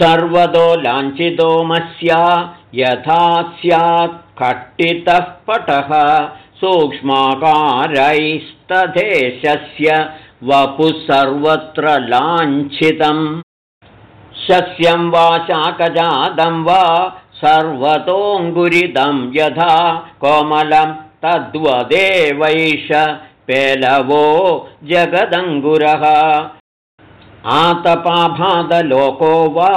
सर्वतो लाञ्छितोमस्या यथा स्यात् कट्टितः पटः सूक्ष्माकारैस्तथेशस्य वपुः सर्वत्र लाञ्छितम्। शस्यं वा शाकजातं वा सर्वतोऽङ्गुरितं यथा कोमलं तद्वदेवैष पेलवो जगदङ्गुरः आतपाभादलोको वा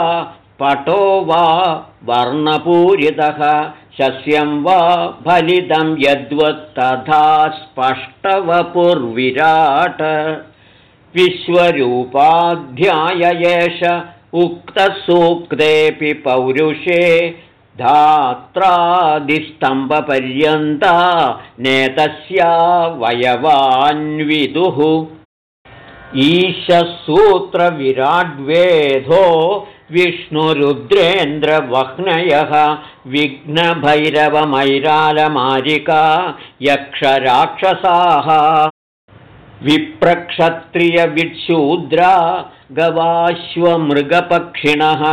पटो वा वर्णपूरितः शस्यं वा फलितं यद्वत्तथा स्पष्टवपुर्विराट। विश्वरूपाध्याय एष उक्तसूक्तेऽपि पौरुषे धात्रादिस्तम्भपर्यन्ता नेतस्या वयवान्विदुः ईशसूत्रविराड्वेधो विष्णुरुद्रेन्द्रवह्नयः विघ्नभैरवमैरालमारिका यक्षराक्षसाः विप्रक्षत्रियविच्छूद्रा गवाश्वमृगपक्षिणः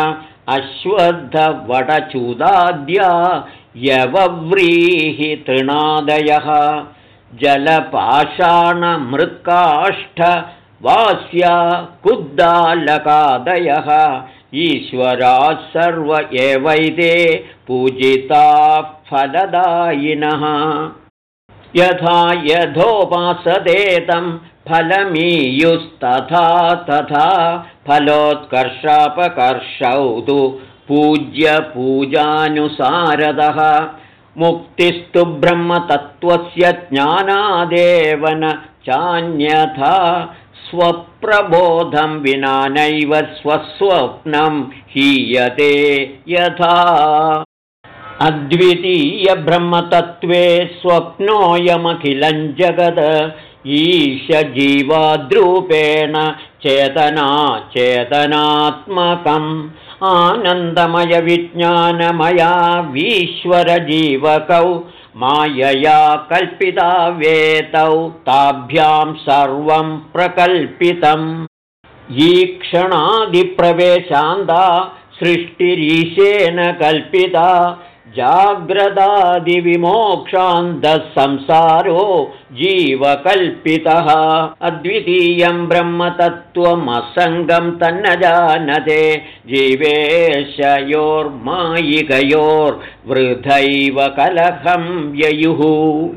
अश्वत्थवटचूदाद्या यवव्रीहितृणादयः जलपाषाणमृत्काष्ठ वास्या कुद्दालकादयः। ईश्वराः सर्व एवैते पूजिताः फलदायिनः। यथा यथोपासते तं फलमीयुस्तथा तथा फलोत्कर्षापकर्षौ तु पूज्यपूजानुसारदः। मुक्तिस्तु ब्रह्मतत्त्वस्य ज्ञानादेव न चान्यथा स्वप्रबोधं विना नैव स्वस्वप्नं हीयते यथा। अद्वितीयब्रह्मतत्त्वे स्वप्नोऽयमखिलं जगद ईशजीवाद्रूपेण चेतना चेतनात्मकम्। आनन्दमयविज्ञानमयावीश्वरजीवकौ मायया कल्पिता वेतौ ताभ्यां सर्वं प्रकल्पितम् ईक्षणादिप्रवेशान्ता सृष्टिरीशेन कल्पिता संसारो जीवकल्पितः। अद्वितीयं ब्रह्मतत्त्वमसङ्गं तन्न जानते। जीवेशयोर्मायिकयोर्वृथैव कलहं ययुः।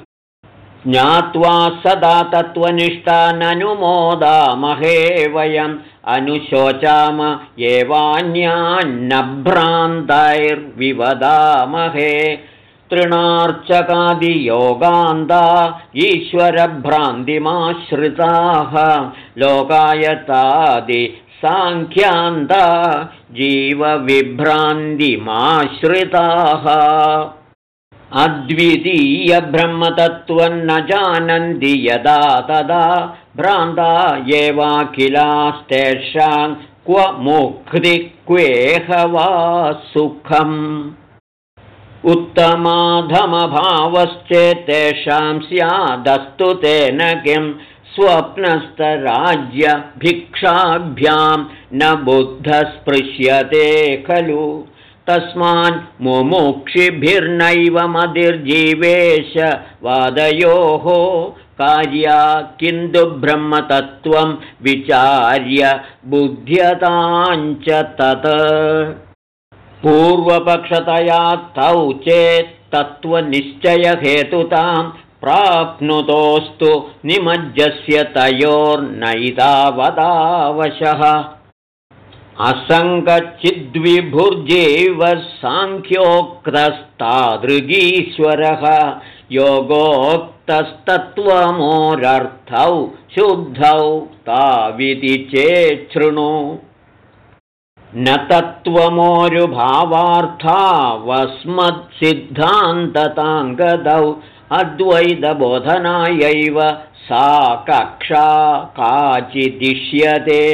ज्ञात्वा सदा तत्त्वनिष्ठाननुमोदामहे वयम् अनुशोचाम एवान्यान्नभ्रान्तैर्विवदामहे तृणार्चकादियोगान्ता ईश्वरभ्रान्तिमाश्रिताः लोकायतादिसाङ्ख्यान्ता जीवविभ्रान्तिमाश्रिताः अद्वितीयब्रह्मतत्त्वं न जानन्ति यदा तदा भ्रान्ता एवाखिलास्तेषां क्व मुक्ति क्वेह वा सुखम्। उत्तमाधमभावश्चेत्तेषां स्यादस्तु तेन किं स्वप्नस्तराज्यभिक्षाभ्यां न बुद्धस्पृश्यते खलु तस्मान् मुमुक्षिभिर्नैव मदिर्जीवेश वादयोः कार्या किन्तु ब्रह्मतत्त्वं विचार्य बुध्यताञ्च तत्। पूर्वपक्षतया तौ चेत् तत्त्वनिश्चयहेतुतां प्राप्नुतोऽस्तु निमज्जस्य तयोर्नैतावदावशः असङ्गचिद्विभुर्जेव साङ्ख्योक्तस्तादृगीश्वरः योगोक्तस्तत्त्वमोरर्थौ शुद्धौ ताविति चेच्छृणु। न तत्त्वमोरुभावार्थावस्मत्सिद्धान्तताङ्गदौ अद्वैतबोधनायैव सा कक्षा काचिदिष्यते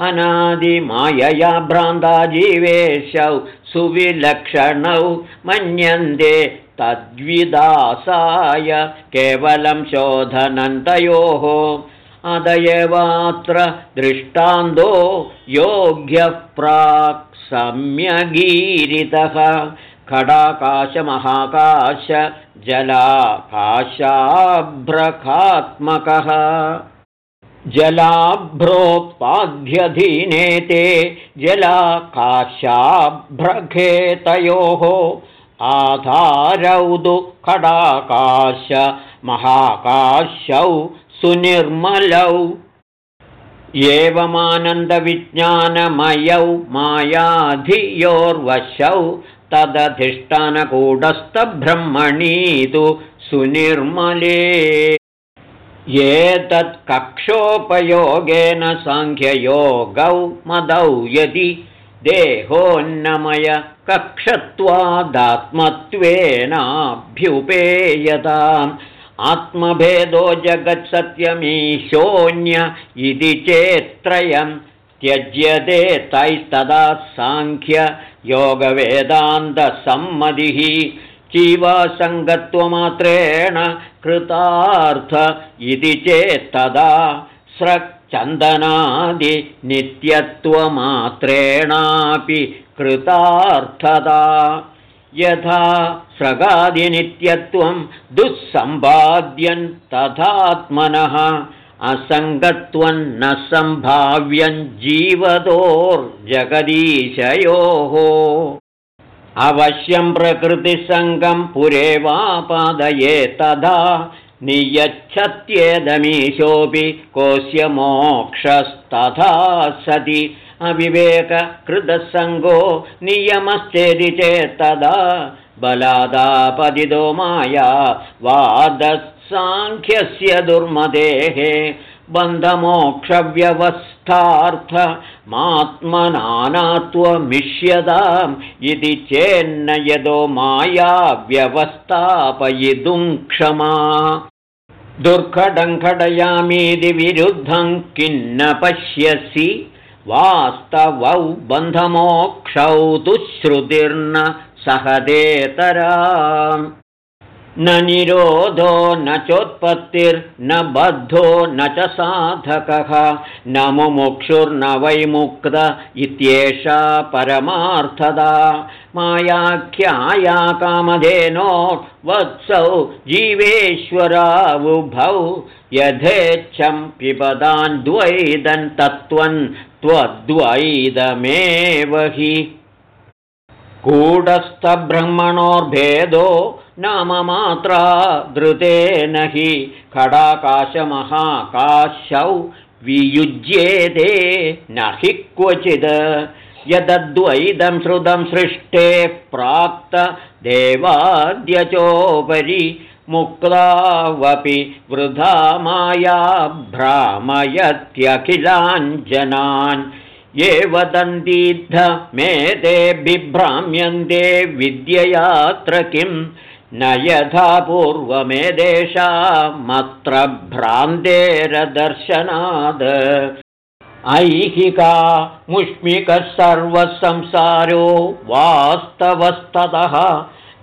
अनादिमायया भ्रान्ता जीवेशौ सुविलक्षणौ मन्यन्ते तद्विदासाय केवलं शोधनन्तयोः। अदयवात्र दृष्टान्तो योग्यः प्राक् सम्यगीरितः। खडाकाशमहाकाश जलाकाशाभ्रकात्मकः जलाभ्रोत्पाद्यधीने ते जलाकाशाभ्रखेतयोः आधारौ दु खडाकाश महाकाशौ सुनिर्मलौ। एवमानन्दविज्ञानमयौ मायाधियोर्वशौ तदधिष्ठानकूटस्थब्रह्मणीतु सुनिर्मले एतत्कक्षोपयोगेन साङ्ख्ययोगौ मदौ यदि देहोन्नमय कक्षत्वादात्मत्वेनाभ्युपेयताम्। आत्मभेदो जगत्सत्यमीशोऽन्य इति चेत्त्रयं त्यज्यते तैस्तदा साङ्ख्य योगवेदान्तसम्मतिः जीवासङ्गत्वमात्रेण कृतार्थ इति चेत्तदा स्रक्चन्दनादिनित्यत्वमात्रेणापि कृतार्थता। यथा स्रगादिनित्यत्वं दुःसम्पाद्यन् तथात्मनः असङ्गत्वं न सम्भाव्यं जीवतोर्जगदीशयोः अवश्यं प्रकृतिसङ्गं पुरे वा पादये तदा नियच्छत्येदमीशोऽपि कोऽस्य मोक्षस्तथा सति। अविवेककृतसङ्गो नियमश्चेदि चेत्तदा बलादापदितो माया वादसाङ्ख्यस्य दुर्मदेः बन्धमोक्षव्यवस्थार्थमात्मनानात्वमिष्यताम् इति चेन्न यदो माया व्यवस्थापयितुं क्षमा। दुर्घटङ्घटयामीति विरुद्धं किन्न पश्यसि? वास्तवौ बन्धमोक्षौ तु श्रुतिर्न सहदेतरा न निरोधो न चोत्पत्तिर्न बद्धो न च साधकः। न मुमुक्षुर्न वैमुक्त इत्येषा परमार्थदा। मायाख्याया कामधेनो वत्सौ जीवेश्वरावुभौ। यथेच्छं पिबदान् द्वैदन् तत्त्वं त्वद्वैदमेव हि। कूटस्थब्रह्मणोर्भेदो नाममात्रा धृतेन हि खडाकाशमहाकाशौ वियुज्येते न हि क्वचिद्। यदद्वैदं श्रुतं सृष्टे प्राप्त देवाद्यचोपरि मुक्तावपि वृथा माया भ्रामयत्यखिलाञ्जनान्। ये वदन्तीद्ध मे ते बिभ्राम्यन्ते विद्ययात्र किम् न यथा पूर्वमेदेशामत्र भ्रान्तेरदर्शनाद्। ऐहिका मुष्मिकः सर्वसंसारो वास्तवस्ततः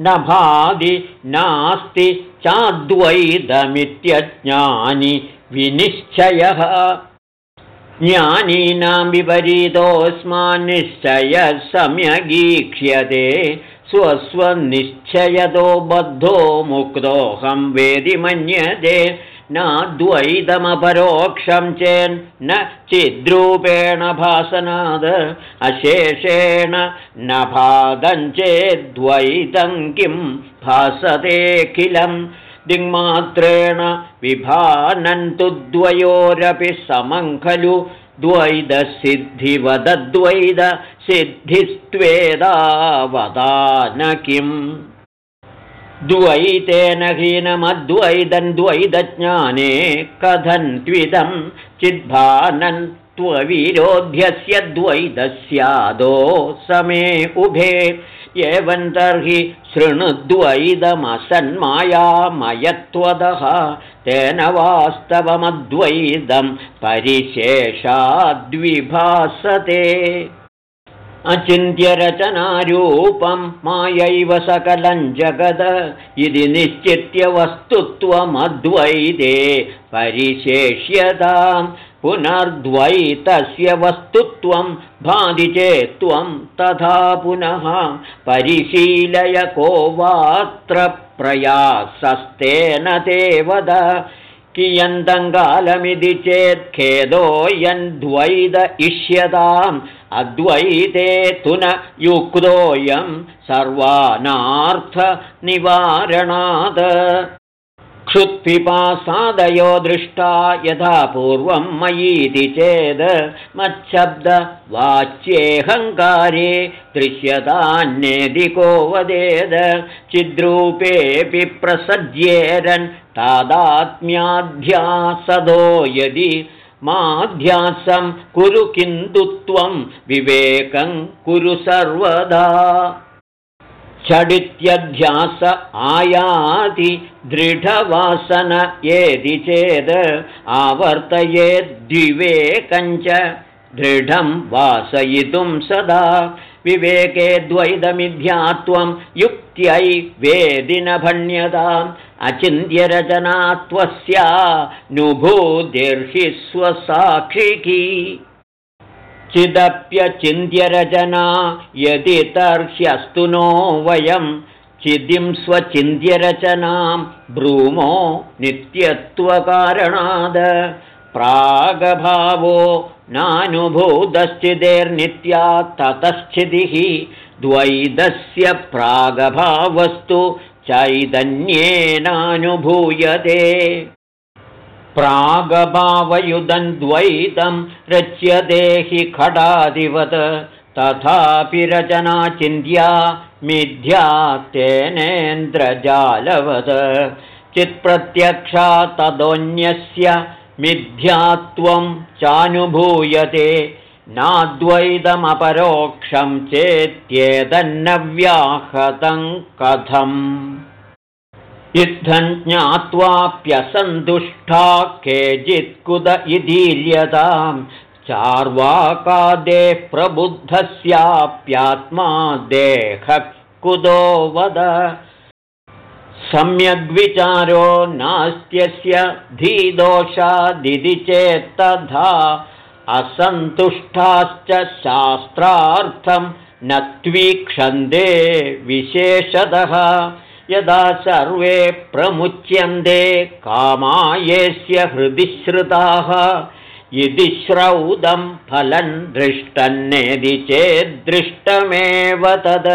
न भादि नास्ति चाद्वैतमित्यज्ञानि विनिश्चयः। ज्ञानीनां विपरीतोऽस्मान्निश्चयः सम्यगीक्ष्यते स्वस्वनिश्चयतो बद्धो मुक्तोऽहं वेदि मन्यते। नाद्वैतमपरोक्षं चेन्न चिद्रूपेण भासनाद। अशेषेण न भादञ्चेद्वैतं किं भासतेऽखिलं दिङ्मात्रेण विभानन्तु द्वयोरपि समं खलु द्वैतसिद्धिवदद्वैतसिद्धिस्त्वेदावदान किम् द्वैतेन हीनमद्वैदन् द्वैतज्ञाने कथन्त्विदं चिद्भानन् त्वविरोध्यस्य द्वैतस्यादो समे उभे एवं तर्हि शृणुद्वैदमसन्मायामयत्वदः तेन वास्तवमद्वैदं परिशेषाद्विभासते। अचिन्त्यरचनारूपं मायैव सकलं जगद। इति निश्चित्य वस्तुत्वमद्वैते परिशेष्यतां पुनर्द्वैतस्य वस्तुत्वं भाति चेत्त्वं तथा पुनः परिशीलय को वात्र प्रयासस्तेन ते वद। कियन्तङ्कालमिति चेत् खेदोऽयन्द्वैत इष्यताम् अद्वैते तु न युक्तोऽयं सर्वानार्थनिवारणात् क्षुत्पिपासादयो दृष्टा यथा पूर्वं मयीति चेद् मच्छब्दवाच्येऽहङ्कारे दृश्यतान्येदिको वदेद चिद्रूपेऽपि प्रसज्येरन् तादात्म्याध्यासदो यदि माध्यासं कुरु किन्तु त्वं विवेकं कुरु सर्वदा षडित्यध्यास आयाति दृढवासन येदि चेद् आवर्तयेद्विवेकञ्च दृढं वासयितुं सदा विवेके द्वैतमिध्यात्वं युक्त्यै वेदिनभण्यताम् अचिन्त्यरचनात्वस्या नुभूतिर्हि स्वसाक्षिकी चिदप्यचिन्त्यरचना यदि तर्ह्यस्तु नो वयं चिदिं स्वचिन्त्यरचनां ब्रूमो नित्यत्वकारणाद। प्रागभावो नानुभूतश्चिदेर्नित्या ततश्चिदिः द्वैतस्य प्रागभावस्तु चैतन्येनानुभूयते प्रागभावयुधन्द्वैतं रच्यते हि खडादिवत् तथापि रचना चिन्त्या मिथ्या तेनेन्द्रजालवत्। चित्प्रत्यक्षा तदोन्यस्य मिथ्यात्वं चानुभूयते। नाद्वैतमपरोक्षं चेत्येतन्नव्याहतं कथम् इत्थं ज्ञात्वाप्यसन्तुष्टा केचित्कुद इदीर्यतां चार्वाकादेः प्रबुद्धस्याप्यात्मा देहः कुतो वद। सम्यग्विचारो नास्त्यस्य धीदोषादिति चेत्तथा असन्तुष्टाश्च शास्त्रार्थं न त्वीक्षन्दे विशेषतः यदा सर्वे प्रमुच्यन्ते कामायेस्य हृदि श्रुताः यदि श्रौदं फलं दृष्टन्नेदि चेद्दृष्टमेव तद।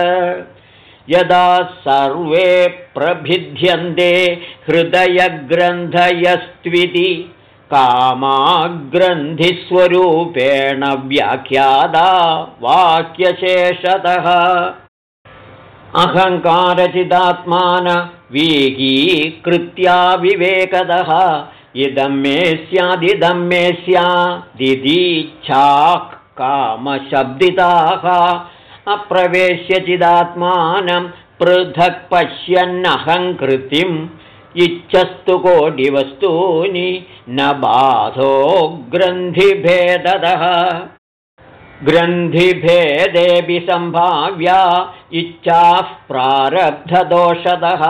यदा सर्वे प्रभिद्यन्ते हृदयग्रन्थयस्त्विति कामाग्रन्थिस्वरूपेण व्याख्यादा वाक्यशेषतः अहङ्कारचिदात्मान वीकीकृत्या विवेकदः। इदं मे स्यादिदं मे स्यादिदीच्छाः कामशब्दिताः। अप्रवेश्यचिदात्मानं पृथक् पश्यन्नहङ्कृतिम्। इच्छस्तु कोटिवस्तूनि न बाधो ग्रन्थिभेददः ग्रन्थिभेदेऽपि सम्भाव्या इच्छाः प्रारब्धदोषतः।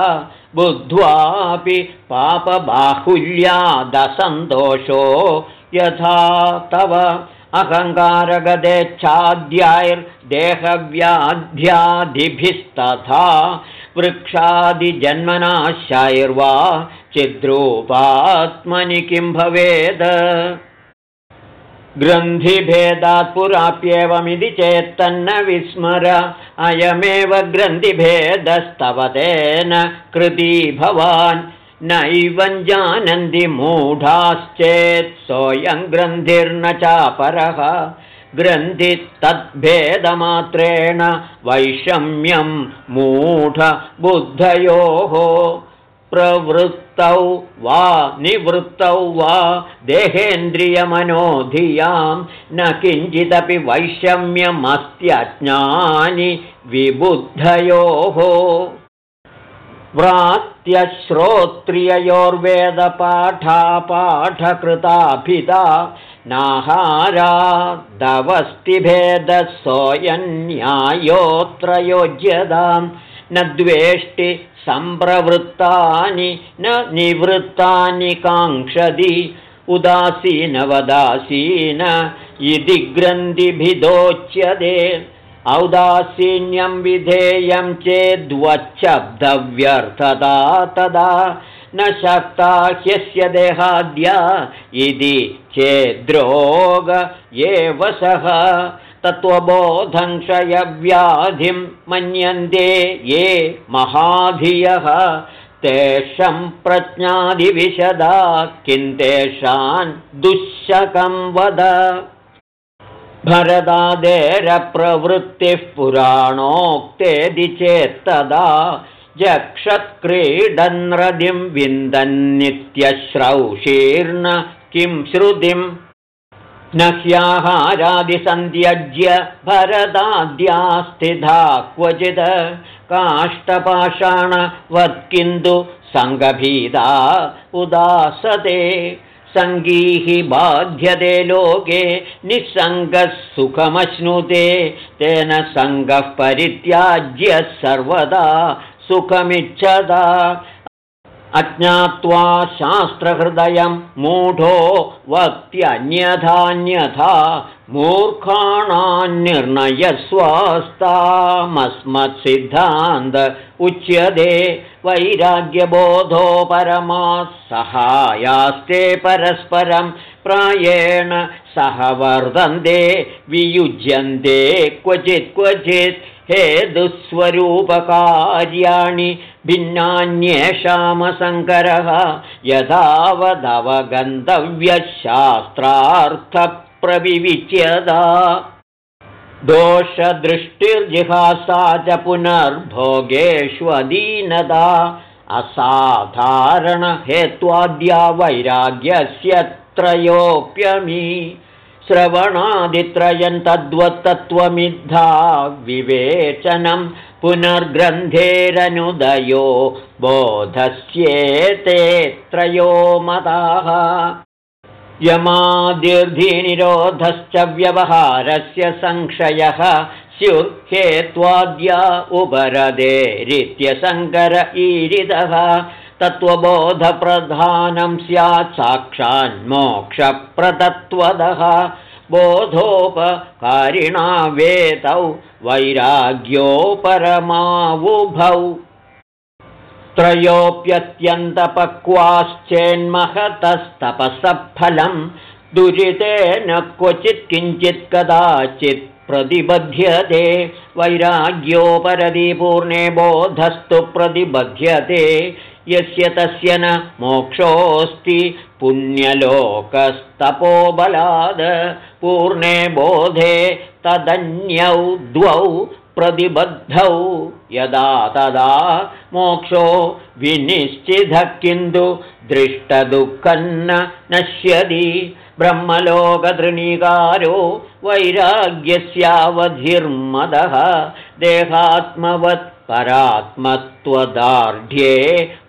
बुद्ध्वापि पापबाहुल्यादसन्तोषो यथा तव अहङ्कारगदेच्छाद्याैर्देहव्याध्यादिभिस्तथा वृक्षादिजन्मनाशैर्वा चिद्रूपात्मनि किं भवेत् ग्रन्थिभेदात् पुराप्येवमिति चेत्तन्न विस्मर। अयमेव ग्रन्थिभेदस्तव तेन कृती भवान्। नैवं जानन्ति मूढाश्चेत् सोऽयं ग्रन्थिर्न चापरः। ग्रन्थि तद्भेदमात्रेण वैषम्यं मूढबुद्धयोः प्रवृत्तौ वा निवृत्तौ वा देहेन्द्रियमनोधियां न किञ्चिदपि वैषम्यमस्त्यज्ञानि विबुद्धयोः। व्रात्यश्रोत्रिययोर्वेदपाठापाठकृताभिधा नाहारादवस्तिभेदसोऽयन्यायोऽत्र योज्यतां न द्वेष्टि सम्प्रवृत्तानि न निवृत्तानि काङ्क्षति उदासीनवदासीन इति ग्रन्थिभिदोच्यते। औदासीन्यं विधेयं चेद्वच्छब्दव्यर्थता तदा न शक्ता ह्यस्य देहाद्या इति चेद्रोग एव सः तत्त्वबोधंक्षयव्याधिं मन्यन्ते ये महाधियः तेषं प्रज्ञादिविशदा किं तेषां दुःशकं वद। भरदादेरप्रवृत्तिः पुराणोक्तेदि चेत्तदा जक्षत्क्रीडन्रदिं विन्दन्नित्यश्रौशीर्न किं श्रुतिम् न ह्याहारादिसन्त्यज्य भरदाद्यास्थिधा क्वचित् काष्ठपाषाणवत्किन्तु सङ्गभीदा उदासते। सङ्गीः बाध्यते लोके निःसङ्गः सुखमश्नुते। तेन सङ्गः परित्याज्य सर्वदा सुखमिच्छदा अज्ञात्वा शास्त्रहृदयं मूढो वक्त्यन्यथान्यथा मूर्खाणान्निर्णयस्वास्तामस्मत्सिद्धान्त उच्यते वैराग्यबोधो परमाः सहायास्ते परस्परं प्रायेण सह वर्धन्ते वियुज्यन्ते क्वचित् क्वचित् हे दुःस्वरूपकार्याणि भिन्नान्येषामशङ्करः यथावदवगन्तव्यशास्त्रार्थप्रविविच्यता दोषदृष्टिर्जिहासा च पुनर्भोगेष्वदीनता असाधारणहेत्वाद्या वैराग्यस्य त्रयोऽप्यमी श्रवणादित्रयं तद्वत्तत्त्वमिद्धा विवेचनं पुनर्ग्रन्थेरनुदयो बोधस्येते त्रयो मताः। यमादिर्धिनिरोधश्च व्यवहारस्य संक्षयः स्युर्हेत्वाद्या उपरदेरित्यशङ्कर ईरिदः तत्त्वबोधप्रधानं स्यात् साक्षान्मोक्षप्रतत्वदः बोधोपकारिणा वेतौ वैराग्योपरमावुभौ। त्रयोऽप्यत्यन्तपक्वाश्चेन्महतस्तपसफलं दुरितेन क्वचित् किञ्चित् कदाचित् प्रतिबध्यते। वैराग्यो परदिपूर्णे बोधस्तु प्रतिबध्यते। यस्य तस्य न मोक्षोऽस्ति पुण्यलोकस्तपोबलाद पूर्णे बोधे तदन्यौ द्वौ प्रतिबद्धौ। यदा तदा मोक्षो विनिश्चितः किन्तु दृष्टदुःखन्न नश्यति ब्रह्मलोकतृणीकारो वैराग्यस्यावधिर्मदः देहात्मवत् परात्मत्वदार्ढ्ये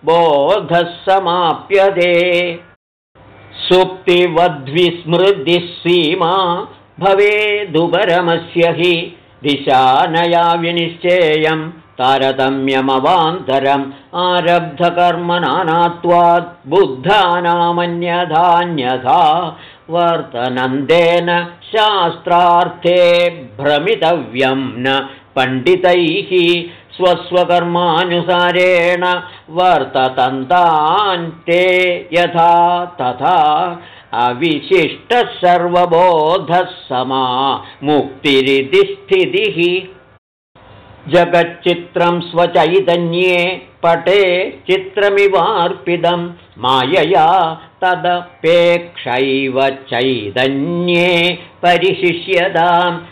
बोधः समाप्यते सुप्तिवद्विस्मृतिः सीमा भवेदुपरमस्य हि दिशानया विनिश्चेयं तारतम्यमवान्तरम् आरब्धकर्मनानात्वात् बुद्धानामन्यथान्यथा वर्तनन्देन शास्त्रार्थे भ्रमितव्यं न पण्डितैः स्वस्वकर्मानुसारेण वर्ततन्तान्ते यथा तथा अविशिष्टः सर्वबोधः समा मुक्तिरिति स्थितिः। जगच्चित्रं स्वचैतन्ये पटे चित्रमिवार्पितं मायया तदपेक्षैव चैतन्ये परिशिष्यताम्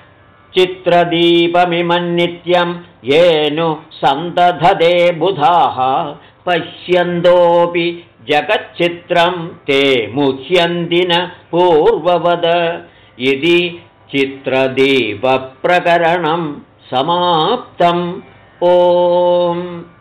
चित्रदीपमिमन्नित्यं येनु सन्तधदे बुधाः। पश्यन्तोऽपि जगच्चित्रं ते मुह्यन्ति न पूर्ववद। इति चित्रदीपप्रकरणं समाप्तम्। ओम्